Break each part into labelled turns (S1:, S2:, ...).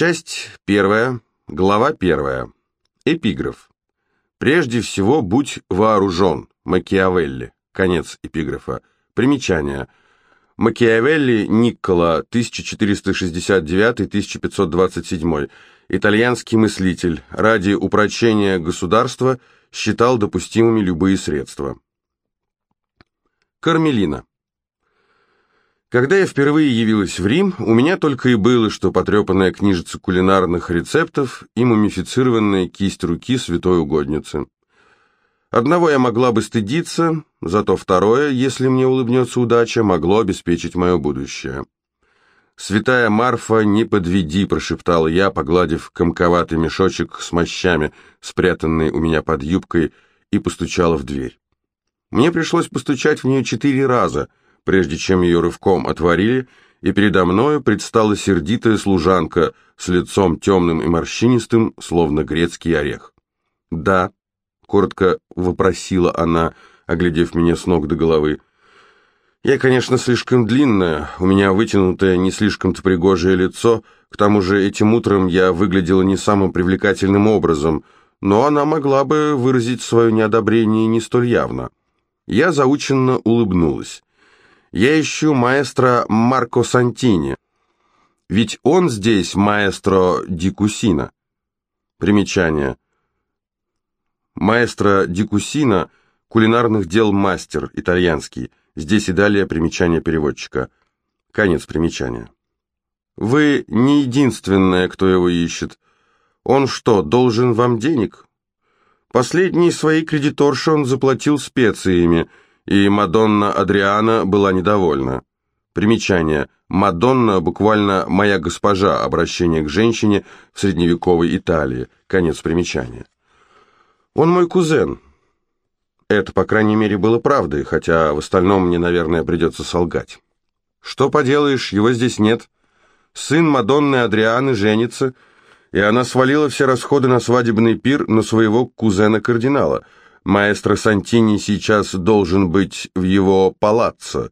S1: Часть первая, глава первая. Эпиграф. Прежде всего, будь вооружен. Макиавелли. Конец эпиграфа. Примечание. Макиавелли Никкола, 1469-1527. Итальянский мыслитель. Ради упрочения государства считал допустимыми любые средства. Кармелина. Когда я впервые явилась в Рим, у меня только и было, что потрепанная книжица кулинарных рецептов и мумифицированная кисть руки святой угодницы. Одного я могла бы стыдиться, зато второе, если мне улыбнется удача, могло обеспечить мое будущее. «Святая Марфа, не подведи», — прошептал я, погладив комковатый мешочек с мощами, спрятанный у меня под юбкой, и постучала в дверь. Мне пришлось постучать в нее четыре раза — прежде чем ее рывком отворили, и передо мною предстала сердитая служанка с лицом темным и морщинистым, словно грецкий орех. «Да», — коротко вопросила она, оглядев меня с ног до головы. «Я, конечно, слишком длинная, у меня вытянутое, не слишком-то пригожее лицо, к тому же этим утром я выглядела не самым привлекательным образом, но она могла бы выразить свое неодобрение не столь явно». Я заученно улыбнулась. Я ищу маэстро Марко Сантини. Ведь он здесь маэстро Дикусина. Примечание. Маэстро Дикусина – кулинарных дел мастер, итальянский. Здесь и далее примечание переводчика. Конец примечания. Вы не единственная, кто его ищет. Он что, должен вам денег? Последние свои кредиторши он заплатил специями – и Мадонна Адриана была недовольна. Примечание. Мадонна буквально «моя госпожа», обращение к женщине в средневековой Италии. Конец примечания. Он мой кузен. Это, по крайней мере, было правдой, хотя в остальном мне, наверное, придется солгать. Что поделаешь, его здесь нет. Сын Мадонны Адрианы женится, и она свалила все расходы на свадебный пир на своего кузена-кардинала – Маэстро Сантини сейчас должен быть в его палаццо.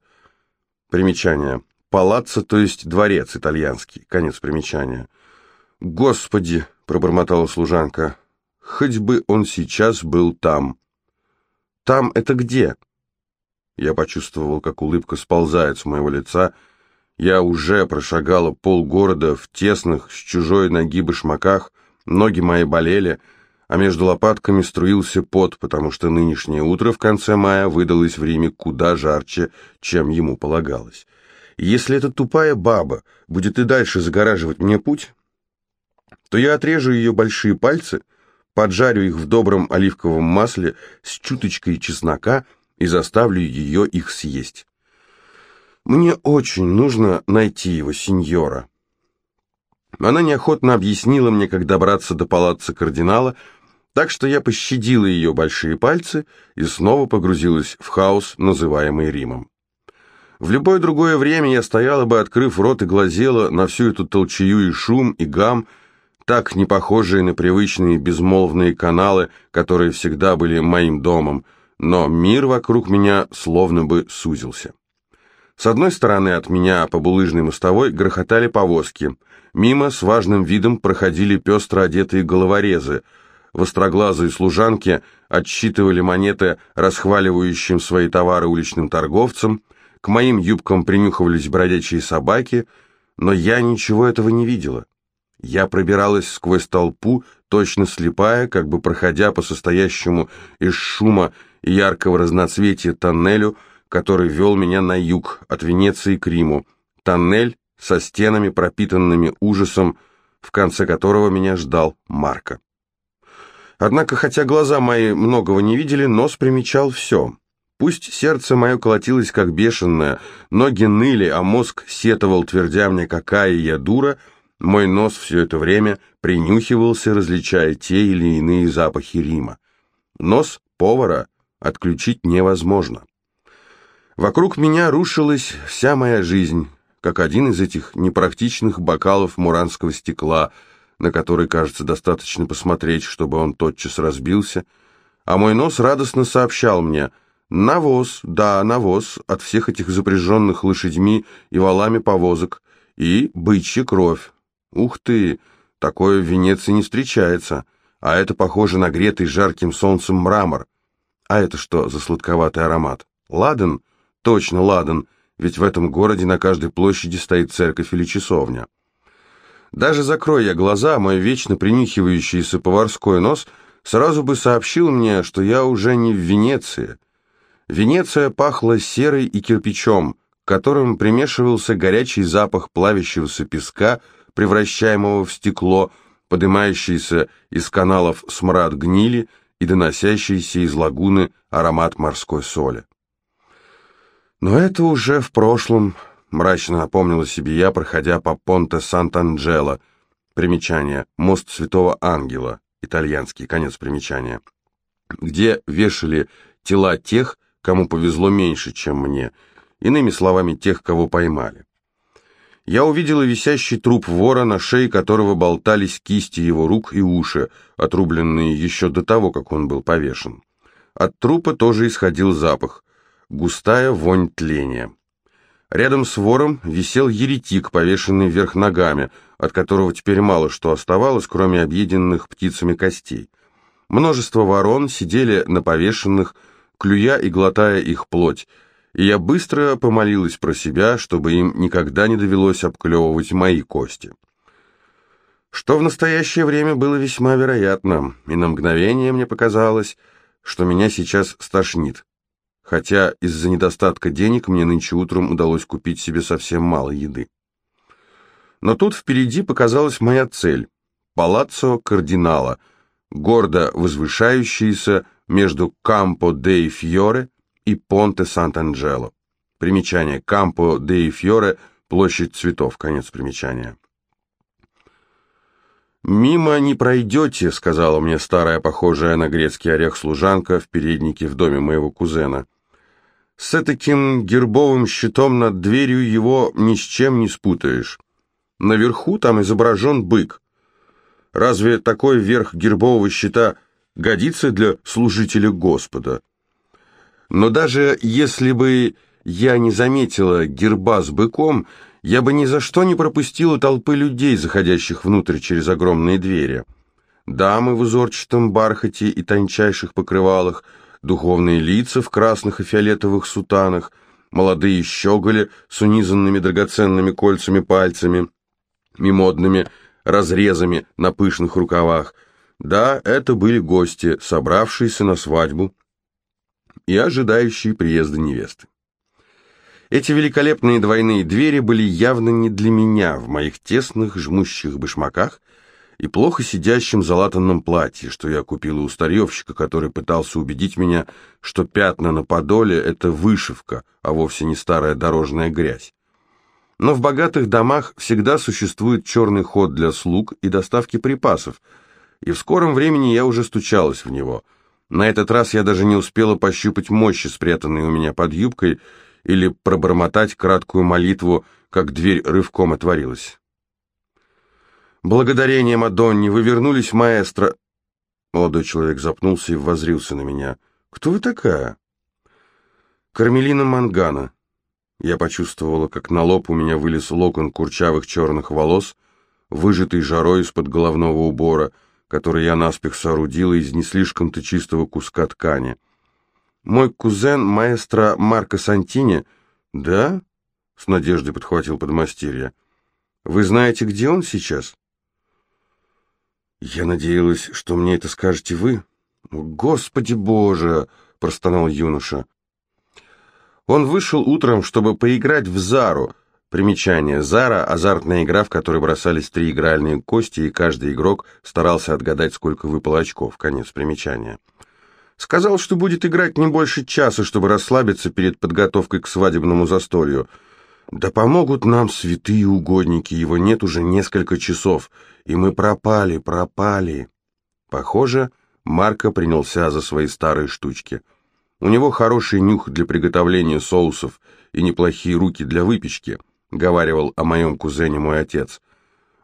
S1: Примечание. Палаццо, то есть дворец итальянский. Конец примечания. «Господи!» — пробормотала служанка. «Хоть бы он сейчас был там». «Там это где?» Я почувствовал, как улыбка сползает с моего лица. Я уже прошагала полгорода в тесных, с чужой ноги башмаках, ноги мои болели — а между лопатками струился пот, потому что нынешнее утро в конце мая выдалось в Риме куда жарче, чем ему полагалось. если эта тупая баба будет и дальше загораживать мне путь, то я отрежу ее большие пальцы, поджарю их в добром оливковом масле с чуточкой чеснока и заставлю ее их съесть. Мне очень нужно найти его, сеньора. Она неохотно объяснила мне, как добраться до палаца кардинала, так что я пощадила ее большие пальцы и снова погрузилась в хаос, называемый Римом. В любое другое время я стояла бы, открыв рот и глазела на всю эту толчею и шум, и гам, так не похожие на привычные безмолвные каналы, которые всегда были моим домом, но мир вокруг меня словно бы сузился. С одной стороны от меня по булыжной мостовой грохотали повозки. Мимо с важным видом проходили пестро одетые головорезы – востроглазые служанки отсчитывали монеты расхваливающим свои товары уличным торговцам, к моим юбкам принюхивались бродячие собаки, но я ничего этого не видела. Я пробиралась сквозь толпу, точно слепая, как бы проходя по состоящему из шума и яркого разноцветия тоннелю, который вел меня на юг, от Венеции к Риму. Тоннель со стенами, пропитанными ужасом, в конце которого меня ждал Марко. Однако, хотя глаза мои многого не видели, нос примечал все. Пусть сердце мое колотилось как бешеное, ноги ныли, а мозг сетовал, твердя мне, какая я дура, мой нос все это время принюхивался, различая те или иные запахи Рима. Нос повара отключить невозможно. Вокруг меня рушилась вся моя жизнь, как один из этих непрактичных бокалов муранского стекла — на который, кажется, достаточно посмотреть, чтобы он тотчас разбился, а мой нос радостно сообщал мне «Навоз, да, навоз от всех этих запряженных лошадьми и валами повозок, и бычья кровь. Ух ты, Такое в Венеции не встречается, а это похоже на гретый жарким солнцем мрамор. А это что за сладковатый аромат? Ладан? Точно, ладан, ведь в этом городе на каждой площади стоит церковь или часовня. Даже закрой я глаза, мой вечно принюхивающийся поварской нос сразу бы сообщил мне, что я уже не в Венеции. Венеция пахла серой и кирпичом, к которым примешивался горячий запах плавящегося песка, превращаемого в стекло, поднимающийся из каналов смрад гнили и доносящийся из лагуны аромат морской соли. Но это уже в прошлом, мрачно напомнила себе я, проходя по Понте Сант-Анджело. Примечание. Мост Святого Ангела. Итальянский. Конец примечания. Где вешали тела тех, кому повезло меньше, чем мне. Иными словами, тех, кого поймали. Я увидела висящий труп вора, на шее которого болтались кисти его рук и уши, отрубленные еще до того, как он был повешен. От трупа тоже исходил запах. Густая вонь тления. Рядом с вором висел еретик, повешенный вверх ногами, от которого теперь мало что оставалось, кроме объеденных птицами костей. Множество ворон сидели на повешенных, клюя и глотая их плоть, и я быстро помолилась про себя, чтобы им никогда не довелось обклевывать мои кости. Что в настоящее время было весьма вероятно, и на мгновение мне показалось, что меня сейчас стошнит хотя из-за недостатка денег мне нынче утром удалось купить себе совсем мало еды. Но тут впереди показалась моя цель – палаццо кардинала, гордо возвышающийся между Кампо дей Фьоре и Понте Сант-Анджело. Примечание Кампо дей Фьоре – площадь цветов, конец примечания. «Мимо не пройдете», — сказала мне старая, похожая на грецкий орех служанка в переднике в доме моего кузена. С таким гербовым щитом над дверью его ни с чем не спутаешь. Наверху там изображен бык. Разве такой верх гербового щита годится для служителя Господа? Но даже если бы я не заметила герба с быком, я бы ни за что не пропустила толпы людей, заходящих внутрь через огромные двери. Дамы в узорчатом бархате и тончайших покрывалах – духовные лица в красных и фиолетовых сутанах, молодые щеголи с унизанными драгоценными кольцами пальцами и модными разрезами на пышных рукавах. Да, это были гости, собравшиеся на свадьбу и ожидающие приезда невесты. Эти великолепные двойные двери были явно не для меня в моих тесных жмущих башмаках и плохо сидящем залатанном платье, что я купила у старьевщика, который пытался убедить меня, что пятна на подоле — это вышивка, а вовсе не старая дорожная грязь. Но в богатых домах всегда существует черный ход для слуг и доставки припасов, и в скором времени я уже стучалась в него. На этот раз я даже не успела пощупать мощи, спрятанные у меня под юбкой, или пробормотать краткую молитву, как дверь рывком отворилась. «Благодарение, Мадонне, вы вернулись, маэстро...» Молодой человек запнулся и возрился на меня. «Кто вы такая?» «Кармелина Мангана». Я почувствовала, как на лоб у меня вылез локон курчавых черных волос, выжатый жарой из-под головного убора, который я наспех соорудила из не слишком-то чистого куска ткани. «Мой кузен, маэстро Марко Сантини...» «Да?» — с надеждой подхватил подмастерье. «Вы знаете, где он сейчас?» «Я надеялась, что мне это скажете вы». «Господи Боже!» — простонал юноша. Он вышел утром, чтобы поиграть в Зару. Примечание. Зара — азартная игра, в которой бросались три игральные кости, и каждый игрок старался отгадать, сколько выпало очков. Конец примечания. Сказал, что будет играть не больше часа, чтобы расслабиться перед подготовкой к свадебному застолью — да помогут нам святые угодники, его нет уже несколько часов, и мы пропали, пропали. Похоже, Марко принялся за свои старые штучки. У него хороший нюх для приготовления соусов и неплохие руки для выпечки, говаривал о моем кузене мой отец.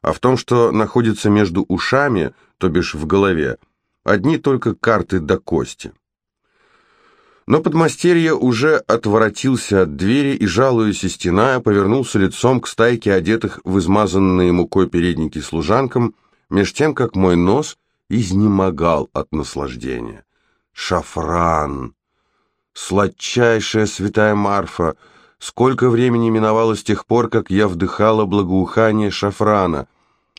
S1: А в том, что находится между ушами, то бишь в голове, одни только карты до кости. Но подмастерье уже отворотился от двери и, жалуясь и стеная, повернулся лицом к стайке одетых в измазанные мукой передники служанкам, меж тем, как мой нос изнемогал от наслаждения. Шафран! Сладчайшая святая Марфа! Сколько времени миновало с тех пор, как я вдыхала благоухание шафрана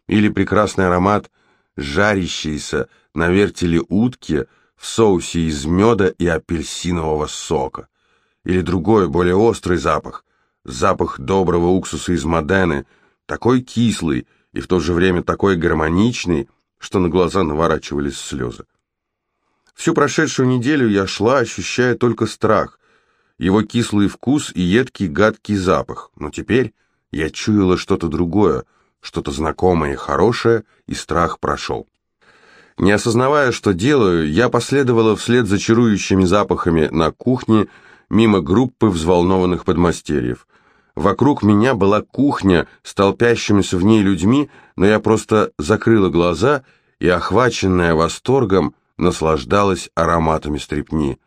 S1: или прекрасный аромат жарящейся на вертеле утки в соусе из меда и апельсинового сока. Или другой, более острый запах, запах доброго уксуса из Модены, такой кислый и в то же время такой гармоничный, что на глаза наворачивались слезы. Всю прошедшую неделю я шла, ощущая только страх, его кислый вкус и едкий гадкий запах, но теперь я чуяла что-то другое, что-то знакомое и хорошее, и страх прошел. Не осознавая, что делаю, я последовала вслед за чарующими запахами на кухне мимо группы взволнованных подмастерьев. Вокруг меня была кухня с толпящимися в ней людьми, но я просто закрыла глаза и, охваченная восторгом, наслаждалась ароматами стрепни.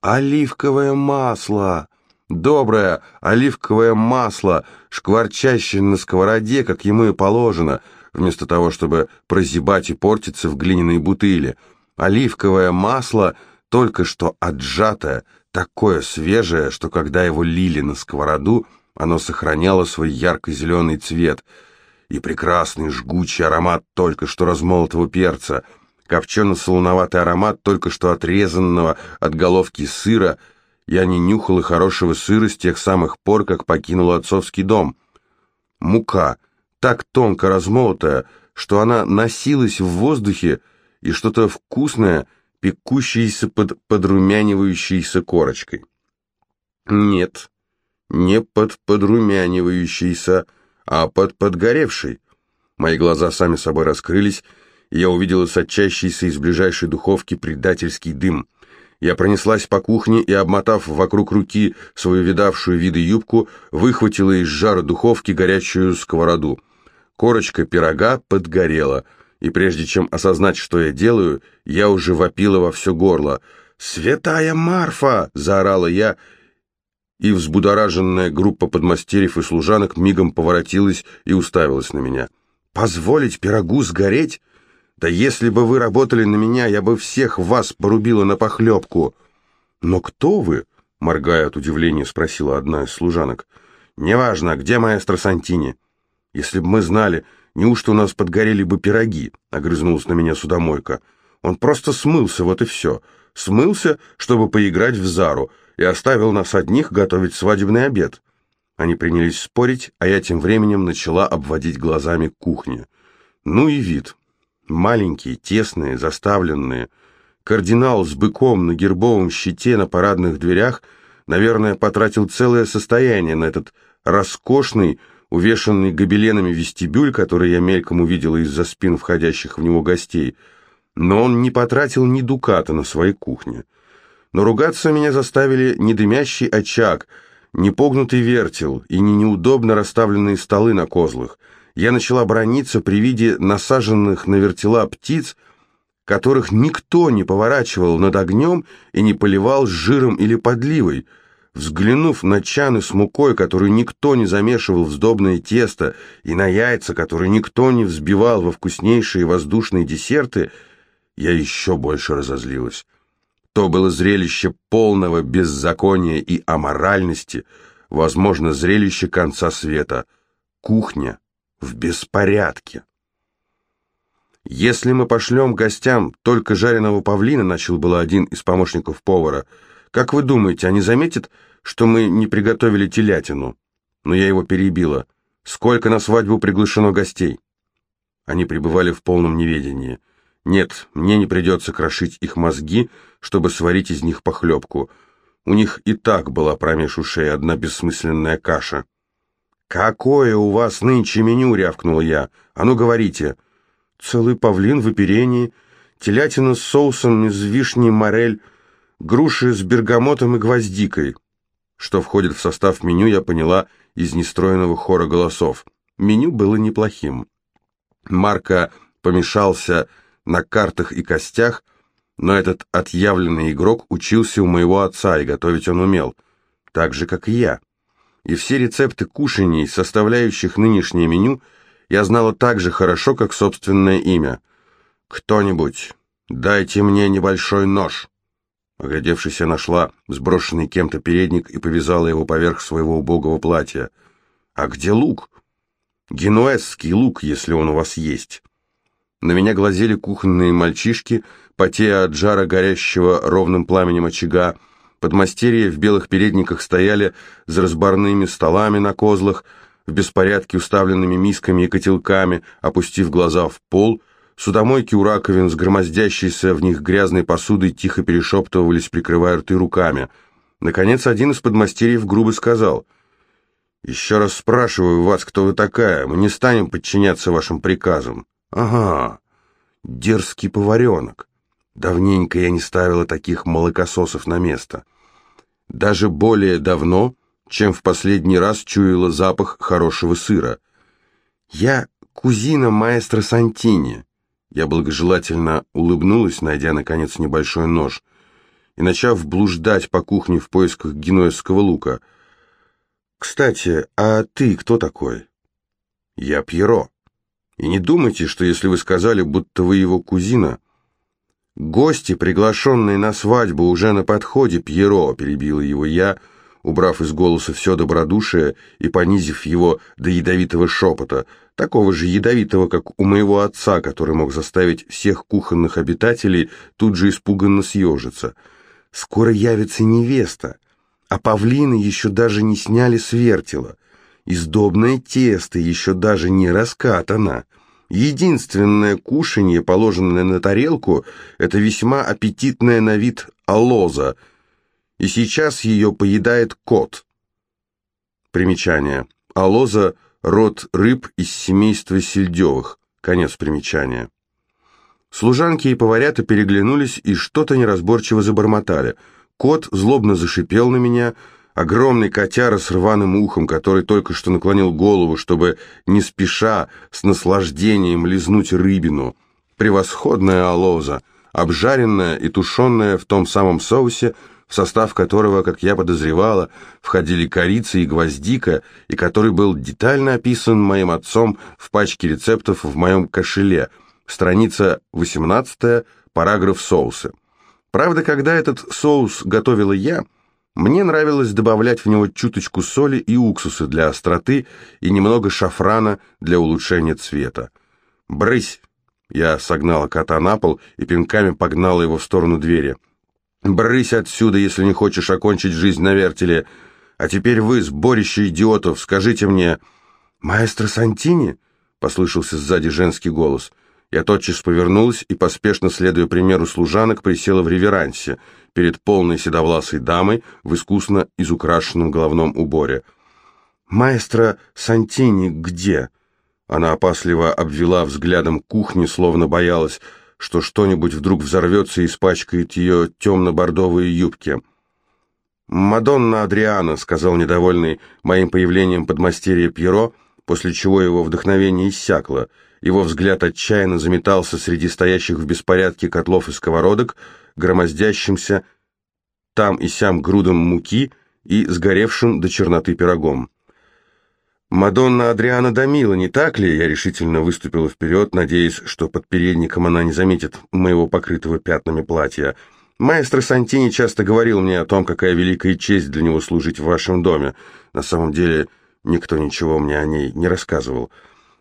S1: Оливковое масло! Доброе оливковое масло, шкварчащее на сковороде, как ему и положено, вместо того, чтобы прозябать и портиться в глиняной бутыли. Оливковое масло, только что отжатое, такое свежее, что когда его лили на сковороду, оно сохраняло свой ярко-зеленый цвет и прекрасный жгучий аромат только что размолотого перца, копчено-солоноватый аромат только что отрезанного от головки сыра. Я не нюхал и хорошего сыра с тех самых пор, как покинул отцовский дом. Мука, так тонко размолотая, что она носилась в воздухе, и что-то вкусное, пекущееся под подрумянивающейся корочкой. Нет, не под подрумянивающейся, а под подгоревшей. Мои глаза сами собой раскрылись, и я увидела сочащийся из ближайшей духовки предательский дым. Я пронеслась по кухне и, обмотав вокруг руки свою видавшую виды юбку, выхватила из жара духовки горячую сковороду. Корочка пирога подгорела, и прежде чем осознать, что я делаю, я уже вопила во все горло. «Святая Марфа!» — заорала я, и взбудораженная группа подмастерьев и служанок мигом поворотилась и уставилась на меня. «Позволить пирогу сгореть? Да если бы вы работали на меня, я бы всех вас порубила на похлебку!» «Но кто вы?» — моргая от удивления, спросила одна из служанок. «Неважно, где маэстро Сантини?» «Если бы мы знали, неужто у нас подгорели бы пироги?» — огрызнулась на меня судомойка. «Он просто смылся, вот и все. Смылся, чтобы поиграть в Зару» и оставил нас одних готовить свадебный обед. Они принялись спорить, а я тем временем начала обводить глазами кухню. Ну и вид. Маленькие, тесные, заставленные. Кардинал с быком на гербовом щите на парадных дверях, наверное, потратил целое состояние на этот роскошный, увешанный гобеленами вестибюль, который я мельком увидела из-за спин входящих в него гостей. Но он не потратил ни дуката на своей кухне. Но ругаться меня заставили не дымящий очаг, не погнутый вертел и не неудобно расставленные столы на козлах. Я начала брониться при виде насаженных на вертела птиц, которых никто не поворачивал над огнем и не поливал жиром или подливой. Взглянув на чаны с мукой, которую никто не замешивал в сдобное тесто, и на яйца, которые никто не взбивал во вкуснейшие воздушные десерты, я еще больше разозлилась. То было зрелище полного беззакония и аморальности, возможно, зрелище конца света. Кухня в беспорядке. «Если мы пошлем гостям только жареного павлина», — начал было один из помощников повара, «как вы думаете, они заметят, что мы не приготовили телятину?» Но я его перебила. «Сколько на свадьбу приглашено гостей?» Они пребывали в полном неведении. Нет, мне не придется крошить их мозги, чтобы сварить из них похлебку. У них и так была промеж ушей одна бессмысленная каша. «Какое у вас нынче меню?» — рявкнул я. «А ну, говорите». «Целый павлин в оперении, телятина с соусом из вишни морель, груши с бергамотом и гвоздикой». Что входит в состав меню, я поняла из нестроенного хора голосов. Меню было неплохим. Марка помешался на картах и костях, но этот отъявленный игрок учился у моего отца, и готовить он умел, так же, как и я. И все рецепты кушаний, составляющих нынешнее меню, я знала так же хорошо, как собственное имя. «Кто-нибудь, дайте мне небольшой нож!» Оглядевшись, я нашла сброшенный кем-то передник и повязала его поверх своего убогого платья. «А где лук?» «Генуэзский лук, если он у вас есть». На меня глазели кухонные мальчишки, потея от жара горящего ровным пламенем очага. Подмастерья в белых передниках стояли за разборными столами на козлах, в беспорядке уставленными мисками и котелками, опустив глаза в пол. Судомойки у раковин с громоздящейся в них грязной посудой тихо перешептывались, прикрывая рты руками. Наконец, один из подмастерьев грубо сказал, «Еще раз спрашиваю вас, кто вы такая, мы не станем подчиняться вашим приказам». Ага, дерзкий поваренок. Давненько я не ставила таких молокососов на место. Даже более давно, чем в последний раз чуяла запах хорошего сыра. Я кузина маэстро Сантини. Я благожелательно улыбнулась, найдя, наконец, небольшой нож, и начав блуждать по кухне в поисках генуэзского лука. «Кстати, а ты кто такой?» «Я Пьеро». И не думайте, что если вы сказали, будто вы его кузина... Гости, приглашенные на свадьбу, уже на подходе, Пьеро, перебила его я, убрав из голоса все добродушие и понизив его до ядовитого шепота, такого же ядовитого, как у моего отца, который мог заставить всех кухонных обитателей тут же испуганно съежиться. Скоро явится невеста, а павлины еще даже не сняли с вертела. Издобное тесто еще даже не раскатано. Единственное кушанье, положенное на тарелку, это весьма аппетитная на вид алоза, и сейчас ее поедает кот. Примечание. Алоза – род рыб из семейства сельдевых. Конец примечания. Служанки и поварята переглянулись и что-то неразборчиво забормотали. Кот злобно зашипел на меня – Огромный котяра с рваным ухом, который только что наклонил голову, чтобы не спеша, с наслаждением лизнуть рыбину. Превосходная алоза, обжаренная и тушенная в том самом соусе, в состав которого, как я подозревала, входили корица и гвоздика, и который был детально описан моим отцом в пачке рецептов в моем кошеле, страница 18, параграф соусы. Правда, когда этот соус готовила я, мне нравилось добавлять в него чуточку соли и уксуса для остроты и немного шафрана для улучшения цвета. «Брысь!» Я согнала кота на пол и пинками погнала его в сторону двери. «Брысь отсюда, если не хочешь окончить жизнь на вертеле. А теперь вы, сборище идиотов, скажите мне...» «Маэстро Сантини?» — послышался сзади женский голос — я тотчас повернулась и, поспешно следуя примеру служанок, присела в реверансе перед полной седовласой дамой в искусно изукрашенном головном уборе. «Маэстро Сантини где?» Она опасливо обвела взглядом кухни, словно боялась, что что-нибудь вдруг взорвется и испачкает ее темно-бордовые юбки. «Мадонна Адриана», — сказал недовольный моим появлением подмастерье Пьеро, после чего его вдохновение иссякло — его взгляд отчаянно заметался среди стоящих в беспорядке котлов и сковородок, громоздящимся там и сям грудом муки и сгоревшим до черноты пирогом. «Мадонна Адриана Дамила, не так ли?» Я решительно выступила вперед, надеясь, что под передником она не заметит моего покрытого пятнами платья. «Маэстро Сантини часто говорил мне о том, какая великая честь для него служить в вашем доме. На самом деле, никто ничего мне о ней не рассказывал».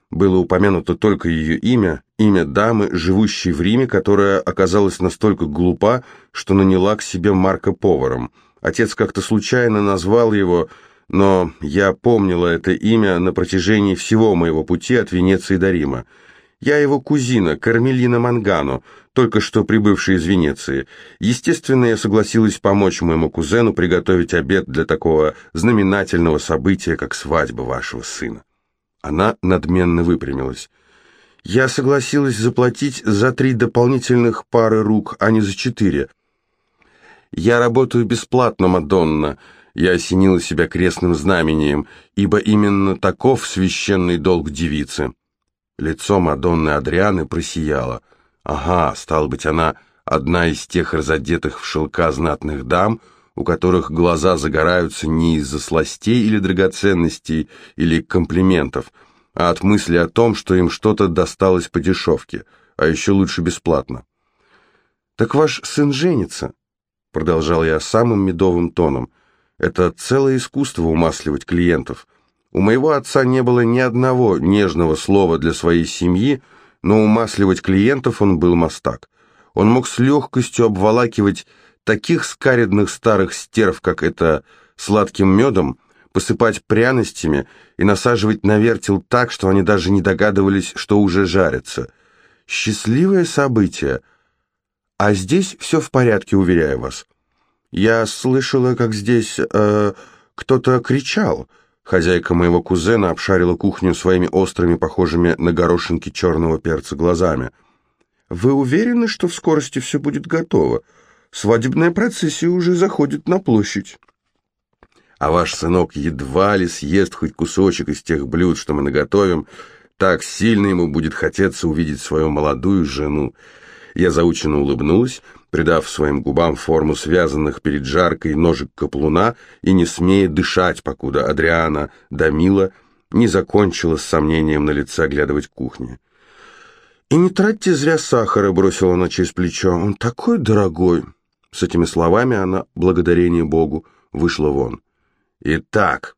S1: Было упомянуто только ее имя, имя дамы, живущей в Риме, которая оказалась настолько глупа, что наняла к себе Марка поваром. Отец как-то случайно назвал его, но я помнила это имя на протяжении всего моего пути от Венеции до Рима. Я его кузина, Кармелина Мангано, только что прибывшая из Венеции. Естественно, я согласилась помочь моему кузену приготовить обед для такого знаменательного события, как свадьба вашего сына. Она надменно выпрямилась. «Я согласилась заплатить за три дополнительных пары рук, а не за четыре. Я работаю бесплатно, Мадонна». Я осенила себя крестным знамением, ибо именно таков священный долг девицы. Лицо Мадонны Адрианы просияло. Ага, стало быть, она одна из тех разодетых в шелка знатных дам, у которых глаза загораются не из-за сластей или драгоценностей или комплиментов, а от мысли о том, что им что-то досталось по дешевке, а еще лучше бесплатно. «Так ваш сын женится», — продолжал я самым медовым тоном. «Это целое искусство умасливать клиентов. У моего отца не было ни одного нежного слова для своей семьи, но умасливать клиентов он был мастак. Он мог с легкостью обволакивать таких скаредных старых стерв, как это сладким медом, посыпать пряностями и насаживать на вертел так, что они даже не догадывались, что уже жарятся. Счастливое событие. А здесь все в порядке, уверяю вас. Я слышала, как здесь э, кто-то кричал. Хозяйка моего кузена обшарила кухню своими острыми, похожими на горошинки черного перца глазами. «Вы уверены, что в скорости все будет готово? Свадебная процессия уже заходит на площадь» а ваш сынок едва ли съест хоть кусочек из тех блюд, что мы наготовим, так сильно ему будет хотеться увидеть свою молодую жену. Я заученно улыбнулась, придав своим губам форму связанных перед жаркой ножек каплуна и не смея дышать, покуда Адриана Дамила не закончила с сомнением на лице оглядывать кухню. «И не тратьте зря сахара», — бросила она через плечо, — «он такой дорогой». С этими словами она, благодарение Богу, вышла вон. «Итак...»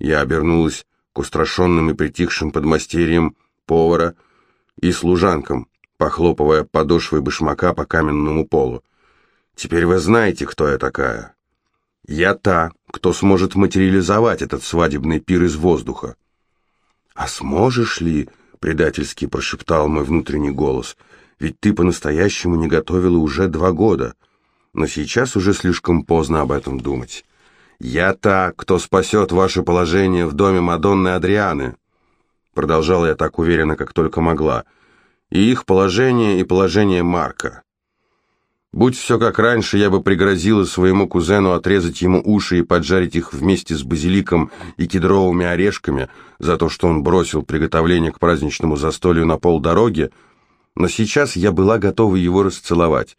S1: Я обернулась к устрашенным и притихшим подмастерьям повара и служанкам, похлопывая подошвой башмака по каменному полу. «Теперь вы знаете, кто я такая. Я та, кто сможет материализовать этот свадебный пир из воздуха». «А сможешь ли?» — предательски прошептал мой внутренний голос. «Ведь ты по-настоящему не готовила уже два года. Но сейчас уже слишком поздно об этом думать». «Я та, кто спасет ваше положение в доме Мадонны Адрианы», продолжала я так уверенно, как только могла, и их положение, и положение Марка. Будь все как раньше, я бы пригрозила своему кузену отрезать ему уши и поджарить их вместе с базиликом и кедровыми орешками за то, что он бросил приготовление к праздничному застолью на полдороги, но сейчас я была готова его расцеловать.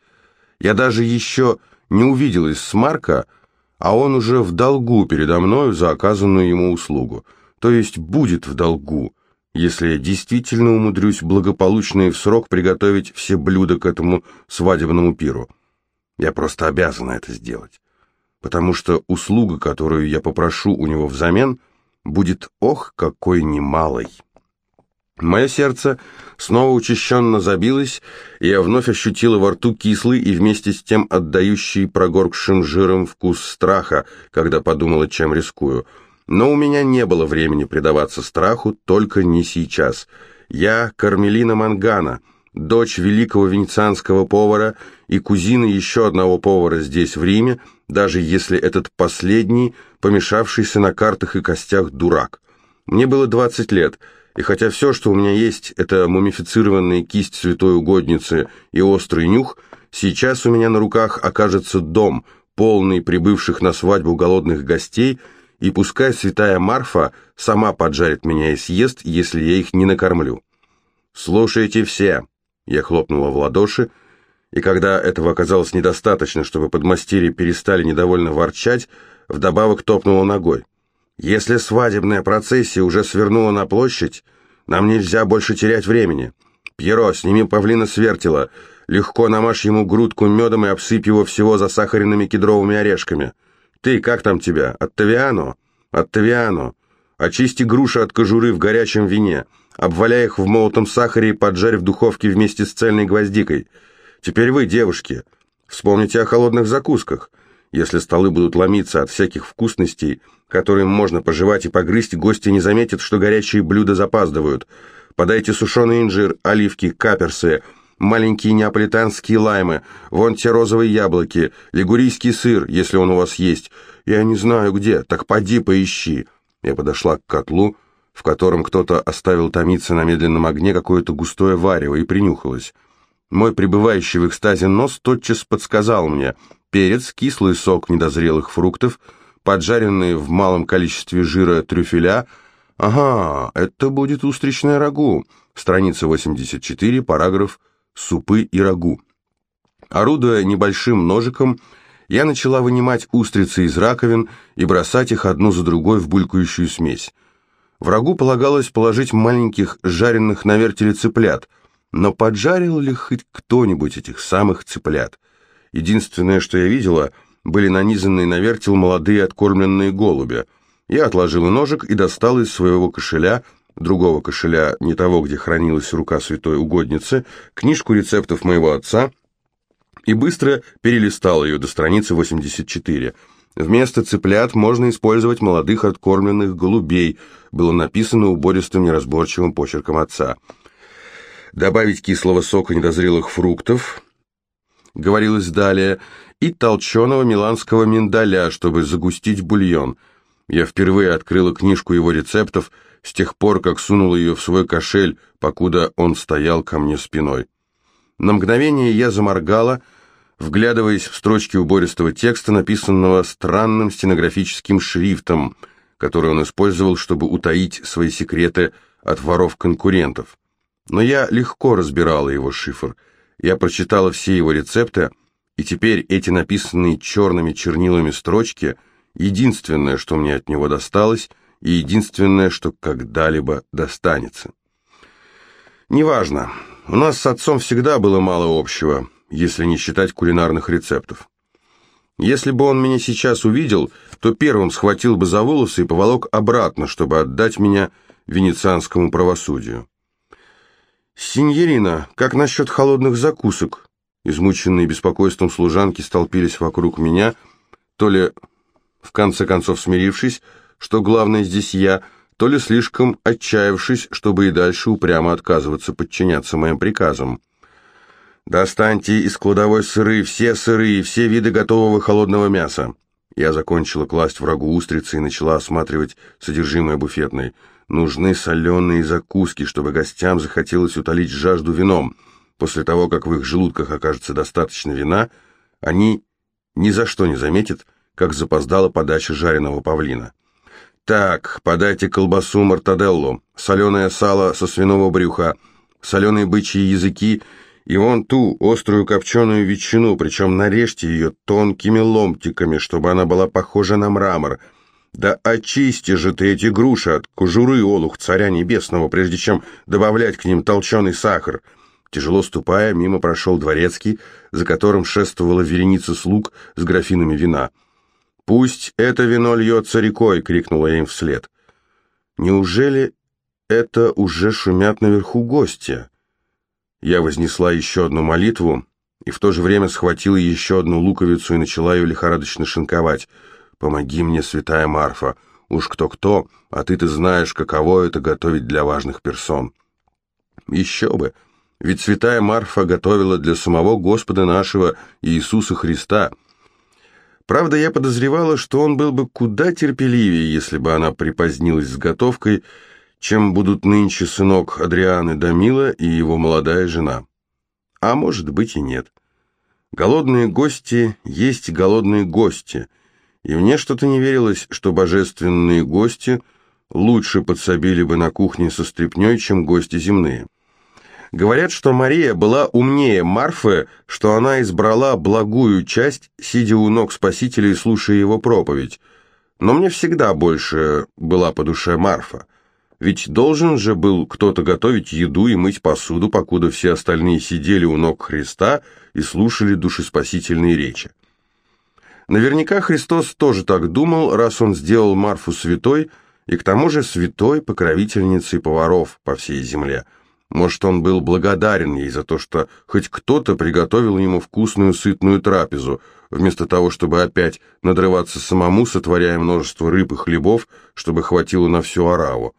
S1: Я даже еще не увиделась с Марка, а он уже в долгу передо мною за оказанную ему услугу, то есть будет в долгу, если я действительно умудрюсь благополучно и в срок приготовить все блюда к этому свадебному пиру. Я просто обязана это сделать, потому что услуга, которую я попрошу у него взамен, будет ох какой немалой». Мое сердце снова учащенно забилось, и я вновь ощутила во рту кислый и вместе с тем отдающий прогоркшим жиром вкус страха, когда подумала, чем рискую. Но у меня не было времени предаваться страху, только не сейчас. Я Кармелина Мангана, дочь великого венецианского повара и кузина еще одного повара здесь, в Риме, даже если этот последний, помешавшийся на картах и костях, дурак. Мне было двадцать лет — и хотя все, что у меня есть, это мумифицированная кисть святой угодницы и острый нюх, сейчас у меня на руках окажется дом, полный прибывших на свадьбу голодных гостей, и пускай святая Марфа сама поджарит меня и съест, если я их не накормлю. «Слушайте все!» Я хлопнула в ладоши, и когда этого оказалось недостаточно, чтобы подмастерья перестали недовольно ворчать, вдобавок топнула ногой. Если свадебная процессия уже свернула на площадь, нам нельзя больше терять времени. Пьеро, сними павлина с вертела, легко намажь ему грудку медом и обсыпь его всего засахаренными кедровыми орешками. Ты, как там тебя? Оттавиано? Оттавиано. Очисти груши от кожуры в горячем вине, обваляй их в молотом сахаре и поджарь в духовке вместе с цельной гвоздикой. Теперь вы, девушки, вспомните о холодных закусках. Если столы будут ломиться от всяких вкусностей, которые можно пожевать и погрызть, гости не заметят, что горячие блюда запаздывают. Подайте сушеный инжир, оливки, каперсы, маленькие неаполитанские лаймы, вон те розовые яблоки, лигурийский сыр, если он у вас есть. Я не знаю где, так поди поищи. Я подошла к котлу, в котором кто-то оставил томиться на медленном огне какое-то густое варево, и принюхалась. Мой пребывающий в экстазе нос тотчас подсказал мне — перец, кислый сок недозрелых фруктов, поджаренные в малом количестве жира трюфеля. Ага, это будет устричное рагу. Страница 84, параграф «Супы и рагу». Орудуя небольшим ножиком, я начала вынимать устрицы из раковин и бросать их одну за другой в булькающую смесь. Врагу полагалось положить маленьких жареных на вертеле цыплят, но поджарил ли хоть кто-нибудь этих самых цыплят? Единственное, что я видела, были нанизанные на вертел молодые откормленные голуби. Я отложила ножик и достала из своего кошеля, другого кошеля, не того, где хранилась рука святой угодницы, книжку рецептов моего отца и быстро перелистал ее до страницы 84. Вместо цыплят можно использовать молодых откормленных голубей, было написано убористым неразборчивым почерком отца. Добавить кислого сока недозрелых фруктов, говорилось далее, и толченого миланского миндаля, чтобы загустить бульон. Я впервые открыла книжку его рецептов с тех пор, как сунула ее в свой кошель, покуда он стоял ко мне спиной. На мгновение я заморгала, вглядываясь в строчки убористого текста, написанного странным стенографическим шрифтом, который он использовал, чтобы утаить свои секреты от воров-конкурентов. Но я легко разбирала его шифр. Я прочитала все его рецепты, и теперь эти написанные черными чернилами строчки — единственное, что мне от него досталось, и единственное, что когда-либо достанется. Неважно, у нас с отцом всегда было мало общего — если не считать кулинарных рецептов. Если бы он меня сейчас увидел, то первым схватил бы за волосы и поволок обратно, чтобы отдать меня венецианскому правосудию. «Синьорина, как насчет холодных закусок?» Измученные беспокойством служанки столпились вокруг меня, то ли, в конце концов смирившись, что главное здесь я, то ли слишком отчаявшись, чтобы и дальше упрямо отказываться подчиняться моим приказам. «Достаньте из кладовой сыры, все сыры и все виды готового холодного мяса». Я закончила класть врагу устрицы и начала осматривать содержимое буфетной. Нужны соленые закуски, чтобы гостям захотелось утолить жажду вином. После того, как в их желудках окажется достаточно вина, они ни за что не заметят, как запоздала подача жареного павлина. «Так, подайте колбасу мартаделлу, соленое сало со свиного брюха, соленые бычьи языки и вон ту острую копченую ветчину, причем нарежьте ее тонкими ломтиками, чтобы она была похожа на мрамор. Да очисти же ты эти груши от кожуры олух царя небесного, прежде чем добавлять к ним толченый сахар». Тяжело ступая, мимо прошел дворецкий, за которым шествовала вереница слуг с графинами вина. «Пусть это вино льется рекой!» — крикнула я им вслед. «Неужели это уже шумят наверху гостя?» Я вознесла еще одну молитву и в то же время схватила еще одну луковицу и начала ее лихорадочно шинковать. «Помоги мне, святая Марфа! Уж кто-кто, а ты-то знаешь, каково это готовить для важных персон». Еще бы! Ведь святая Марфа готовила для самого Господа нашего Иисуса Христа. Правда, я подозревала, что он был бы куда терпеливее, если бы она припозднилась с готовкой, чем будут нынче сынок Адрианы Дамила и его молодая жена. А может быть и нет. Голодные гости есть голодные гости, и мне что-то не верилось, что божественные гости лучше подсобили бы на кухне со стряпнёй, чем гости земные. Говорят, что Мария была умнее Марфы, что она избрала благую часть, сидя у ног Спасителя и слушая его проповедь. Но мне всегда больше была по душе Марфа. Ведь должен же был кто-то готовить еду и мыть посуду, покуда все остальные сидели у ног Христа и слушали душеспасительные речи. Наверняка Христос тоже так думал, раз он сделал Марфу святой, и к тому же святой покровительницей поваров по всей земле. Может, он был благодарен ей за то, что хоть кто-то приготовил ему вкусную сытную трапезу, вместо того, чтобы опять надрываться самому, сотворяя множество рыб и хлебов, чтобы хватило на всю ораву.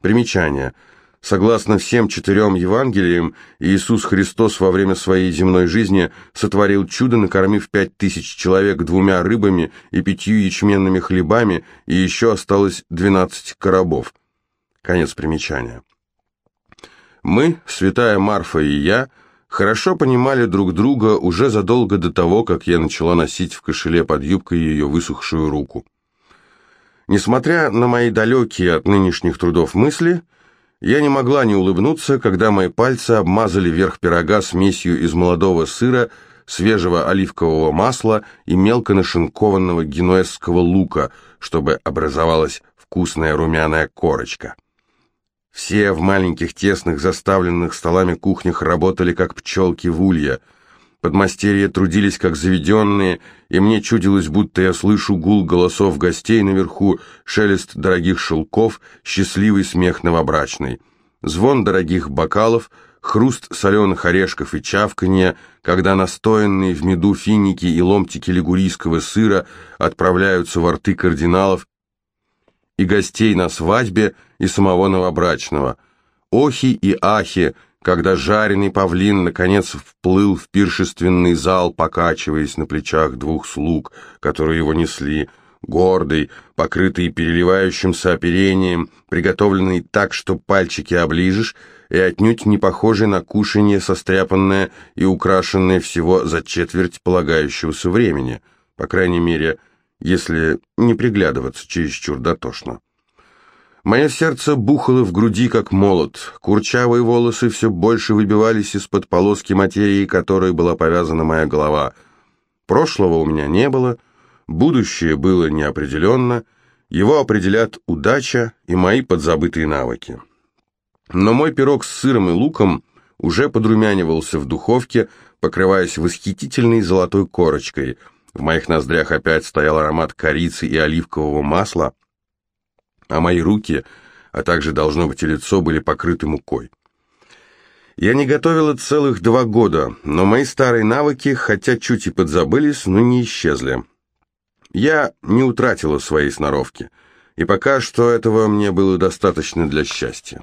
S1: Примечание. Согласно всем четырем Евангелиям, Иисус Христос во время своей земной жизни сотворил чудо, накормив пять тысяч человек двумя рыбами и пятью ячменными хлебами, и еще осталось двенадцать коробов. Конец примечания. Мы, святая Марфа и я, хорошо понимали друг друга уже задолго до того, как я начала носить в кошеле под юбкой ее высохшую руку. Несмотря на мои далекие от нынешних трудов мысли, я не могла не улыбнуться, когда мои пальцы обмазали верх пирога смесью из молодого сыра, свежего оливкового масла и мелко нашинкованного генуэзского лука, чтобы образовалась вкусная румяная корочка. Все в маленьких тесных заставленных столами кухнях работали как пчелки в улья. Подмастерья трудились как заведенные, и мне чудилось, будто я слышу гул голосов гостей наверху, шелест дорогих шелков, счастливый смех новобрачной. Звон дорогих бокалов, хруст соленых орешков и чавканье, когда настоянные в меду финики и ломтики лигурийского сыра отправляются во рты кардиналов и гостей на свадьбе, и самого новобрачного. Охи и ахи, когда жареный павлин наконец вплыл в пиршественный зал, покачиваясь на плечах двух слуг, которые его несли, гордый, покрытый переливающимся оперением, приготовленный так, что пальчики оближешь, и отнюдь не похожий на кушанье, состряпанное и украшенное всего за четверть полагающегося времени, по крайней мере, если не приглядываться чересчур дотошно. Мое сердце бухало в груди, как молот. Курчавые волосы все больше выбивались из-под полоски материи, которой была повязана моя голова. Прошлого у меня не было, будущее было неопределенно, его определят удача и мои подзабытые навыки. Но мой пирог с сыром и луком уже подрумянивался в духовке, покрываясь восхитительной золотой корочкой. В моих ноздрях опять стоял аромат корицы и оливкового масла, а мои руки, а также, должно быть, и лицо были покрыты мукой. Я не готовила целых два года, но мои старые навыки, хотя чуть и подзабылись, но не исчезли. Я не утратила своей сноровки, и пока что этого мне было достаточно для счастья.